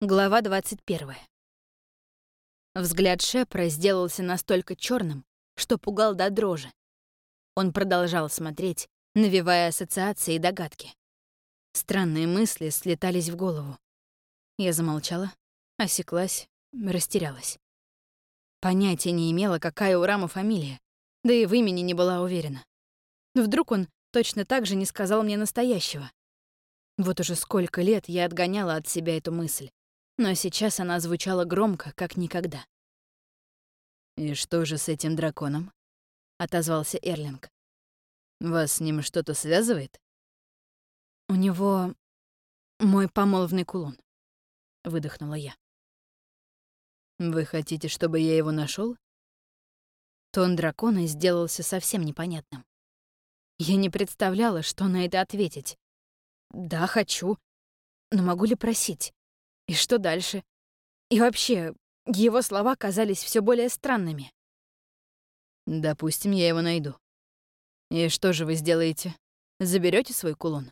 Глава 21. Взгляд Шепра сделался настолько черным, что пугал до дрожи. Он продолжал смотреть, навевая ассоциации и догадки. Странные мысли слетались в голову. Я замолчала, осеклась, растерялась. Понятия не имела, какая у Рама фамилия, да и в имени не была уверена. Вдруг он точно так же не сказал мне настоящего. Вот уже сколько лет я отгоняла от себя эту мысль но сейчас она звучала громко, как никогда. «И что же с этим драконом?» — отозвался Эрлинг. «Вас с ним что-то связывает?» «У него мой помолвный кулон», — выдохнула я. «Вы хотите, чтобы я его нашел? Тон дракона сделался совсем непонятным. Я не представляла, что на это ответить. «Да, хочу. Но могу ли просить? И что дальше? И вообще, его слова казались все более странными. «Допустим, я его найду. И что же вы сделаете? Заберете свой кулон?»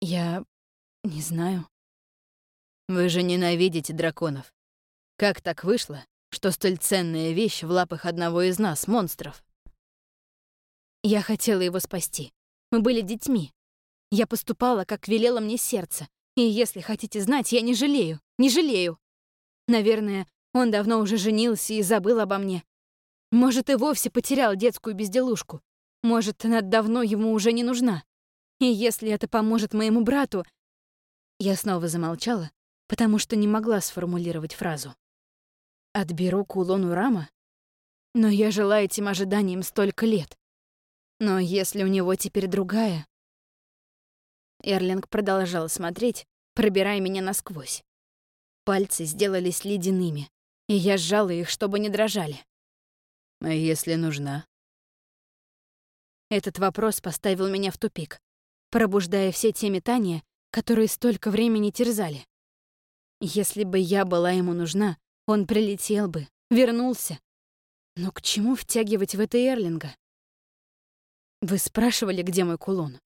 «Я... не знаю». «Вы же ненавидите драконов. Как так вышло, что столь ценная вещь в лапах одного из нас, монстров?» Я хотела его спасти. Мы были детьми. Я поступала, как велело мне сердце, и если хотите знать, я не жалею, не жалею. Наверное, он давно уже женился и забыл обо мне. Может, и вовсе потерял детскую безделушку. Может, она давно ему уже не нужна. И если это поможет моему брату... Я снова замолчала, потому что не могла сформулировать фразу. Отберу кулон у Рама? Но я жила этим ожиданием столько лет. Но если у него теперь другая, Эрлинг продолжал смотреть, пробирая меня насквозь. Пальцы сделались ледяными, и я сжала их, чтобы не дрожали. «А если нужна?» Этот вопрос поставил меня в тупик, пробуждая все те метания, которые столько времени терзали. Если бы я была ему нужна, он прилетел бы, вернулся. Но к чему втягивать в это Эрлинга? Вы спрашивали, где мой кулон? —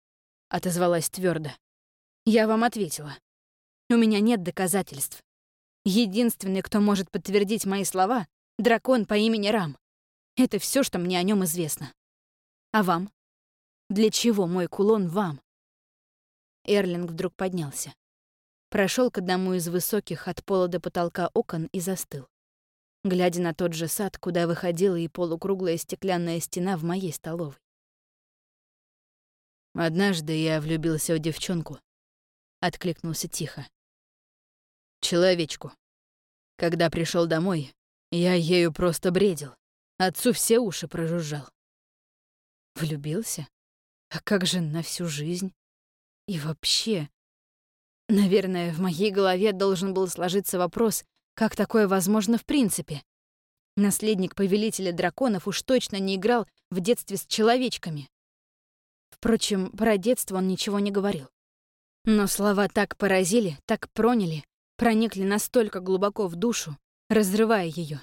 отозвалась твердо. «Я вам ответила. У меня нет доказательств. Единственный, кто может подтвердить мои слова — дракон по имени Рам. Это все, что мне о нем известно. А вам? Для чего мой кулон вам?» Эрлинг вдруг поднялся. Прошел к одному из высоких от пола до потолка окон и застыл, глядя на тот же сад, куда выходила и полукруглая стеклянная стена в моей столовой. Однажды я влюбился в девчонку. Откликнулся тихо. Человечку. Когда пришел домой, я ею просто бредил. Отцу все уши прожужжал. Влюбился? А как же на всю жизнь? И вообще... Наверное, в моей голове должен был сложиться вопрос, как такое возможно в принципе. Наследник повелителя драконов уж точно не играл в детстве с человечками. Впрочем, про детство он ничего не говорил. Но слова так поразили, так проняли, проникли настолько глубоко в душу, разрывая ее.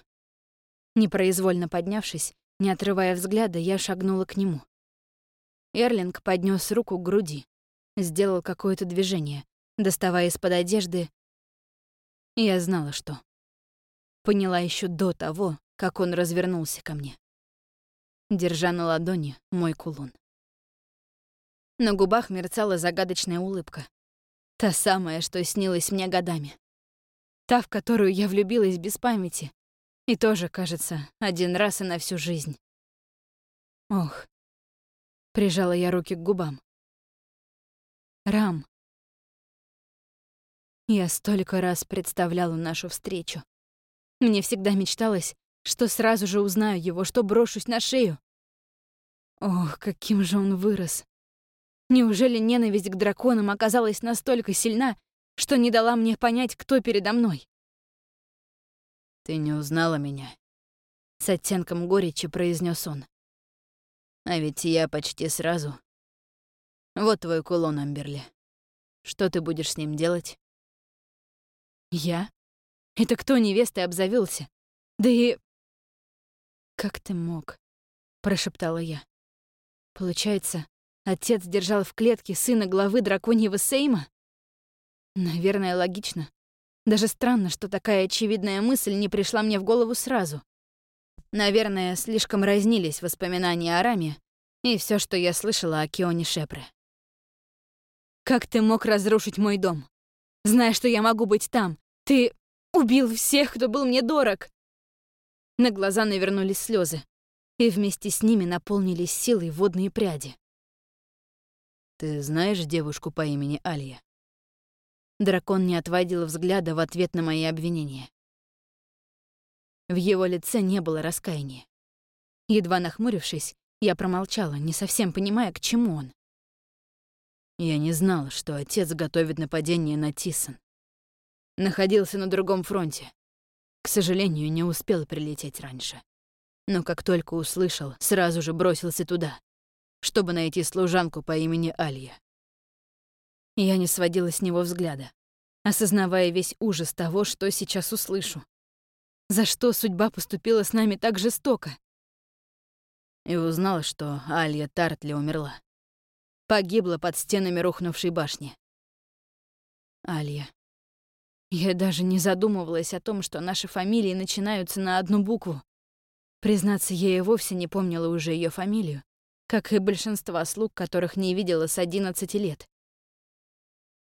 Непроизвольно поднявшись, не отрывая взгляда, я шагнула к нему. Эрлинг поднес руку к груди, сделал какое-то движение, доставая из-под одежды. Я знала, что. Поняла еще до того, как он развернулся ко мне. Держа на ладони мой кулон. На губах мерцала загадочная улыбка. Та самая, что снилась мне годами. Та, в которую я влюбилась без памяти. И тоже, кажется, один раз и на всю жизнь. Ох. Прижала я руки к губам. Рам. Я столько раз представляла нашу встречу. Мне всегда мечталось, что сразу же узнаю его, что брошусь на шею. Ох, каким же он вырос. Неужели ненависть к драконам оказалась настолько сильна, что не дала мне понять, кто передо мной? «Ты не узнала меня», — с оттенком горечи произнес он. «А ведь я почти сразу. Вот твой кулон, Амберли. Что ты будешь с ним делать?» «Я? Это кто невестой обзавелся? Да и...» «Как ты мог?» — прошептала я. «Получается, Отец держал в клетке сына главы драконьего Сейма? Наверное, логично. Даже странно, что такая очевидная мысль не пришла мне в голову сразу. Наверное, слишком разнились воспоминания о Раме и все, что я слышала о Кионе Шепре. «Как ты мог разрушить мой дом? Зная, что я могу быть там, ты убил всех, кто был мне дорог!» На глаза навернулись слезы, и вместе с ними наполнились силой водные пряди. «Ты знаешь девушку по имени Алия?» Дракон не отводил взгляда в ответ на мои обвинения. В его лице не было раскаяния. Едва нахмурившись, я промолчала, не совсем понимая, к чему он. Я не знал, что отец готовит нападение на Тисон. Находился на другом фронте. К сожалению, не успел прилететь раньше. Но как только услышал, сразу же бросился туда, чтобы найти служанку по имени Алья. Я не сводила с него взгляда, осознавая весь ужас того, что сейчас услышу. За что судьба поступила с нами так жестоко? И узнал, что Алья Тартли умерла. Погибла под стенами рухнувшей башни. Алья. Я даже не задумывалась о том, что наши фамилии начинаются на одну букву. Признаться, я и вовсе не помнила уже ее фамилию, как и большинство слуг, которых не видела с 11 лет.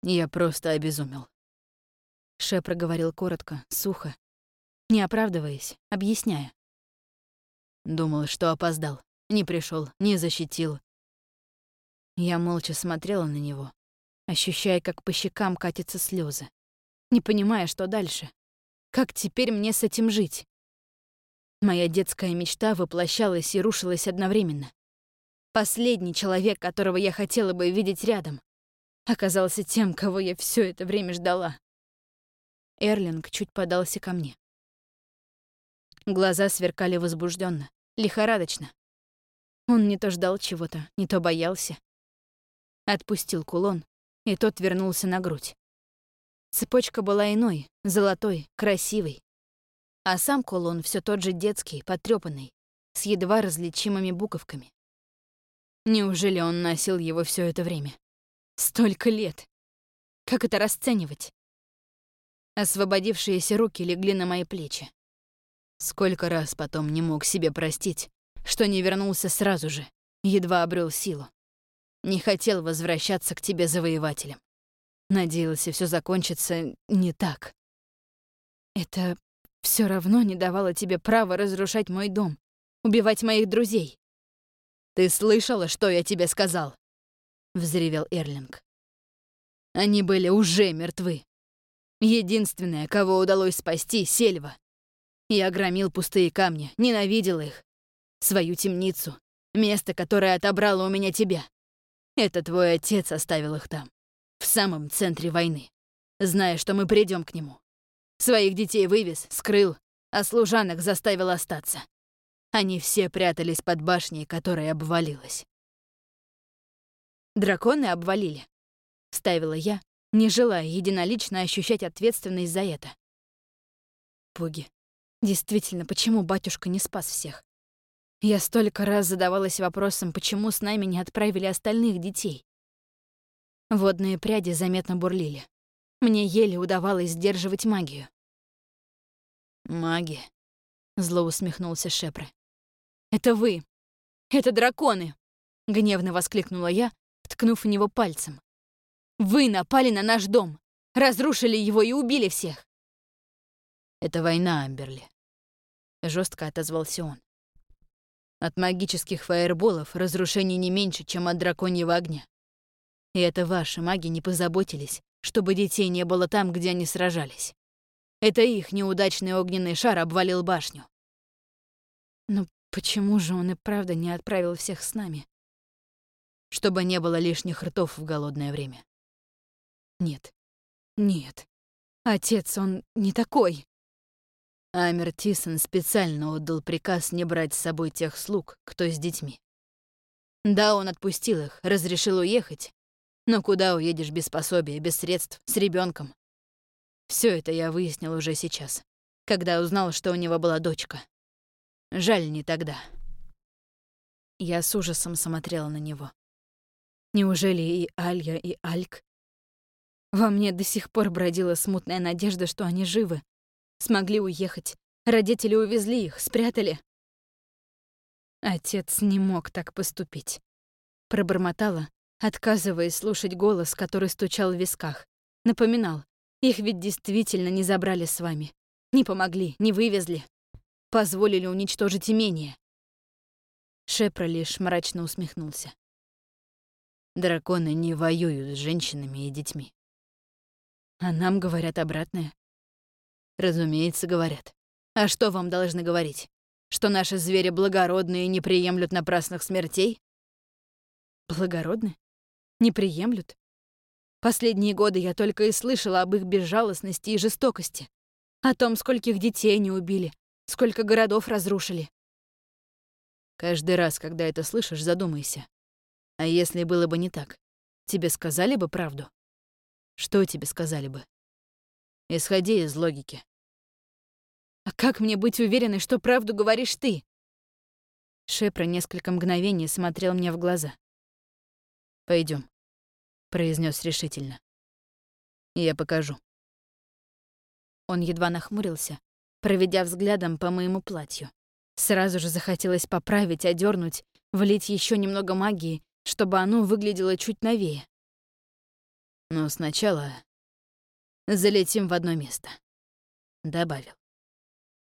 Я просто обезумел. Ше проговорил коротко, сухо, не оправдываясь, объясняя. Думал, что опоздал, не пришел, не защитил. Я молча смотрела на него, ощущая, как по щекам катятся слезы, не понимая, что дальше. Как теперь мне с этим жить? Моя детская мечта воплощалась и рушилась одновременно. Последний человек, которого я хотела бы видеть рядом, оказался тем, кого я все это время ждала. Эрлинг чуть подался ко мне. Глаза сверкали возбужденно, лихорадочно. Он не то ждал чего-то, не то боялся. Отпустил кулон, и тот вернулся на грудь. Цепочка была иной, золотой, красивой. А сам кулон все тот же детский, потрепанный, с едва различимыми буковками. Неужели он носил его все это время? Столько лет. Как это расценивать? Освободившиеся руки легли на мои плечи. Сколько раз потом не мог себе простить, что не вернулся сразу же, едва обрел силу. Не хотел возвращаться к тебе завоевателем. Надеялся, все закончится не так. Это все равно не давало тебе права разрушать мой дом, убивать моих друзей. «Ты слышала, что я тебе сказал?» взревел Эрлинг. Они были уже мертвы. Единственное, кого удалось спасти, — Сельва. Я громил пустые камни, ненавидел их. Свою темницу, место, которое отобрало у меня тебя. Это твой отец оставил их там, в самом центре войны, зная, что мы придем к нему. Своих детей вывез, скрыл, а служанок заставил остаться. Они все прятались под башней, которая обвалилась. Драконы обвалили. Ставила я, не желая единолично ощущать ответственность за это. Боги, действительно, почему батюшка не спас всех? Я столько раз задавалась вопросом, почему с нами не отправили остальных детей. Водные пряди заметно бурлили. Мне еле удавалось сдерживать магию. «Маги», — зло усмехнулся Шепре. «Это вы! Это драконы!» — гневно воскликнула я, ткнув в него пальцем. «Вы напали на наш дом, разрушили его и убили всех!» «Это война, Амберли», — жестко отозвался он. «От магических фаерболов разрушений не меньше, чем от драконьего огня. И это ваши маги не позаботились, чтобы детей не было там, где они сражались. Это их неудачный огненный шар обвалил башню. Но почему же он и правда не отправил всех с нами? чтобы не было лишних ртов в голодное время. Нет, нет. Отец, он не такой. Амер Тисон специально отдал приказ не брать с собой тех слуг, кто с детьми. Да, он отпустил их, разрешил уехать, но куда уедешь без пособия, без средств, с ребенком? Все это я выяснил уже сейчас, когда узнал, что у него была дочка. Жаль, не тогда. Я с ужасом смотрела на него. Неужели и Алья, и Альк? Во мне до сих пор бродила смутная надежда, что они живы. Смогли уехать. Родители увезли их, спрятали. Отец не мог так поступить. Пробормотала, отказываясь слушать голос, который стучал в висках. Напоминал, их ведь действительно не забрали с вами. Не помогли, не вывезли. Позволили уничтожить имение. Шепра лишь мрачно усмехнулся. Драконы не воюют с женщинами и детьми. А нам говорят обратное. Разумеется, говорят. А что вам должны говорить? Что наши звери благородные и не приемлют напрасных смертей? Благородны? Не приемлют? Последние годы я только и слышала об их безжалостности и жестокости. О том, скольких детей они убили, сколько городов разрушили. Каждый раз, когда это слышишь, задумайся. А если было бы не так, тебе сказали бы правду? Что тебе сказали бы? Исходи из логики. А как мне быть уверенной, что правду говоришь ты? Шепра несколько мгновений смотрел мне в глаза. Пойдем, произнес решительно. Я покажу. Он едва нахмурился, проведя взглядом по моему платью. Сразу же захотелось поправить, одернуть, влить еще немного магии, чтобы оно выглядело чуть новее. Но сначала залетим в одно место, добавил.